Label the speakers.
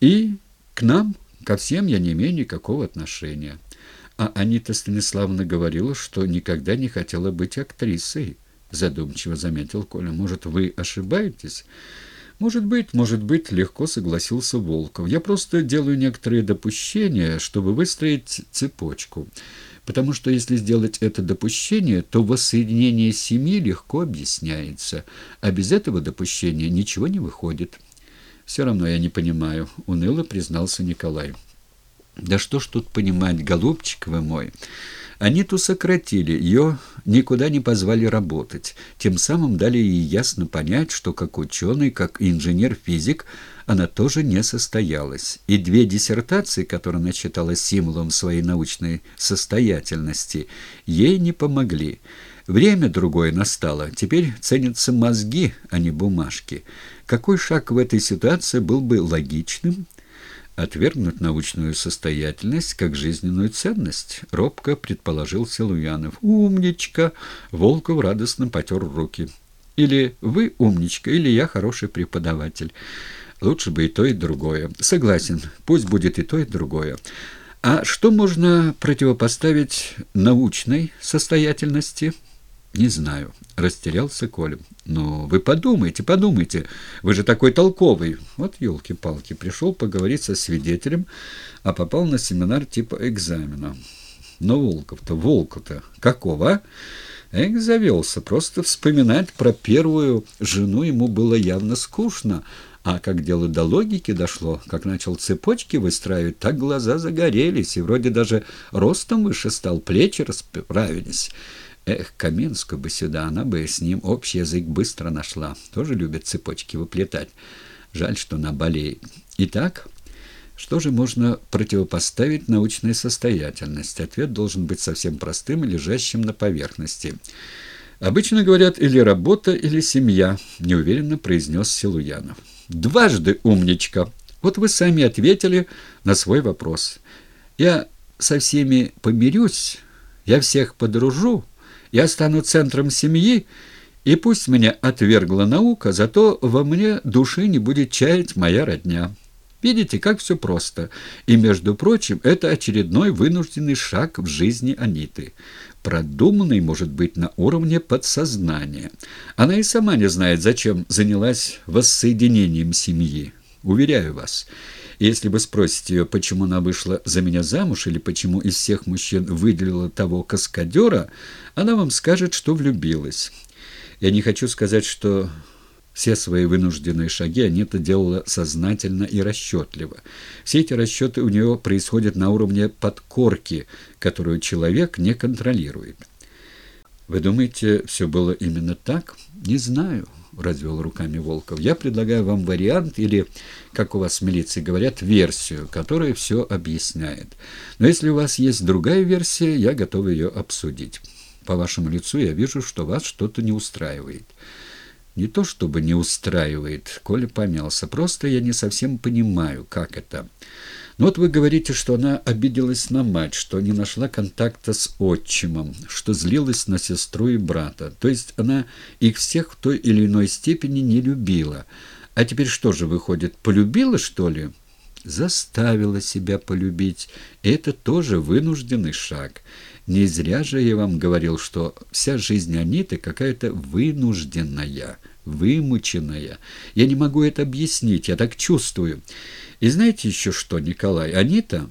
Speaker 1: И к нам, ко всем я не имею никакого отношения. А Анита Станиславовна говорила, что никогда не хотела быть актрисой, задумчиво заметил Коля. Может, вы ошибаетесь? Может быть, может быть, легко согласился Волков. Я просто делаю некоторые допущения, чтобы выстроить цепочку. Потому что если сделать это допущение, то воссоединение семьи легко объясняется, а без этого допущения ничего не выходит. «Все равно я не понимаю», — уныло признался Николай. «Да что ж тут понимать, голубчик вы мой?» Аниту сократили, ее никуда не позвали работать. Тем самым дали ей ясно понять, что как ученый, как инженер-физик, она тоже не состоялась. И две диссертации, которые она считала символом своей научной состоятельности, ей не помогли. Время другое настало. Теперь ценятся мозги, а не бумажки. Какой шаг в этой ситуации был бы логичным? Отвергнуть научную состоятельность как жизненную ценность, робко предположил Силуянов. «Умничка!» — Волков радостно потер руки. «Или вы умничка, или я хороший преподаватель. Лучше бы и то, и другое. Согласен, пусть будет и то, и другое. А что можно противопоставить научной состоятельности?» «Не знаю», — растерялся Коля. «Ну, вы подумайте, подумайте. Вы же такой толковый. Вот елки-палки, пришел поговорить со свидетелем, а попал на семинар типа экзамена. Но Волков-то, Волков-то, какого, а?» Завелся. Просто вспоминать про первую жену ему было явно скучно. А как дело до логики дошло, как начал цепочки выстраивать, так глаза загорелись, и вроде даже ростом выше стал, плечи расправились. Эх, Каминскую бы сюда, она бы с ним общий язык быстро нашла. Тоже любит цепочки выплетать. Жаль, что она болеет. Итак, что же можно противопоставить научной состоятельности? Ответ должен быть совсем простым и лежащим на поверхности. «Обычно говорят или работа, или семья», — неуверенно произнес Силуянов. «Дважды умничка. Вот вы сами ответили на свой вопрос. Я со всеми помирюсь, я всех подружу, я стану центром семьи, и пусть меня отвергла наука, зато во мне души не будет чаять моя родня. Видите, как все просто. И, между прочим, это очередной вынужденный шаг в жизни Аниты. Продуманный, может быть, на уровне подсознания. Она и сама не знает, зачем занялась воссоединением семьи. Уверяю вас. Если вы спросите ее, почему она вышла за меня замуж или почему из всех мужчин выделила того каскадера, она вам скажет, что влюбилась. Я не хочу сказать, что все свои вынужденные шаги Анита делала сознательно и расчетливо. Все эти расчеты у нее происходят на уровне подкорки, которую человек не контролирует. Вы думаете, все было именно так? Не знаю. — развел руками Волков. «Я предлагаю вам вариант или, как у вас в милиции говорят, версию, которая все объясняет. Но если у вас есть другая версия, я готов ее обсудить. По вашему лицу я вижу, что вас что-то не устраивает». «Не то чтобы не устраивает», — Коля помялся. «Просто я не совсем понимаю, как это». Но вот вы говорите, что она обиделась на мать, что не нашла контакта с отчимом, что злилась на сестру и брата. То есть она их всех в той или иной степени не любила. А теперь что же выходит, полюбила, что ли? Заставила себя полюбить. Это тоже вынужденный шаг. Не зря же я вам говорил, что вся жизнь Аниты какая-то вынужденная, вымученная. Я не могу это объяснить, я так чувствую. И знаете еще что, Николай? Анита